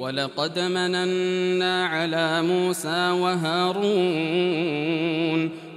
ولقد مننا على موسى وهارون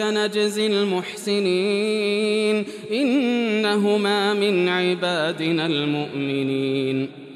نجزي المحسنين إنهما من عبادنا المؤمنين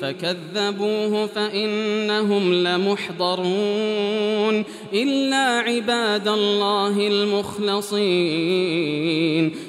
فكذبوه فإنهم لمحضرون إلا عباد الله المخلصين.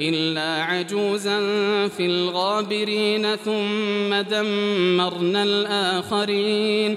إلا عجوزا في الغابرين ثم دمرنا الآخرين.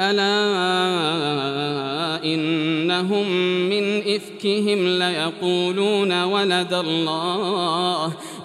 ألا إنهم من إفكهم ليقولون ولد الله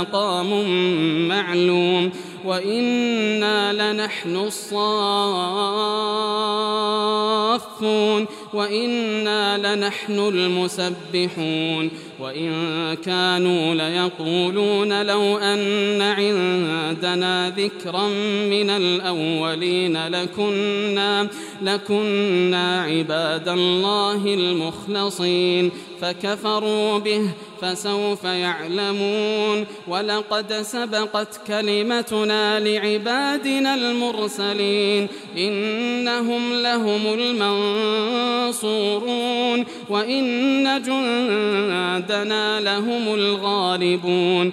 مقام معلوم وإنا لنحن الصافون وإنا لنحن المسبحون وإن كانوا ليقولون لو أن عندنا ذكرا من الأولين لكنا لكنا عباد الله المخلصين فكفروا به فسوف يعلمون. ولقد سبقت كلمتنا لعبادنا المرسلين. إنهم لهم المنصورون. وإن جندنا لهم الغالبون.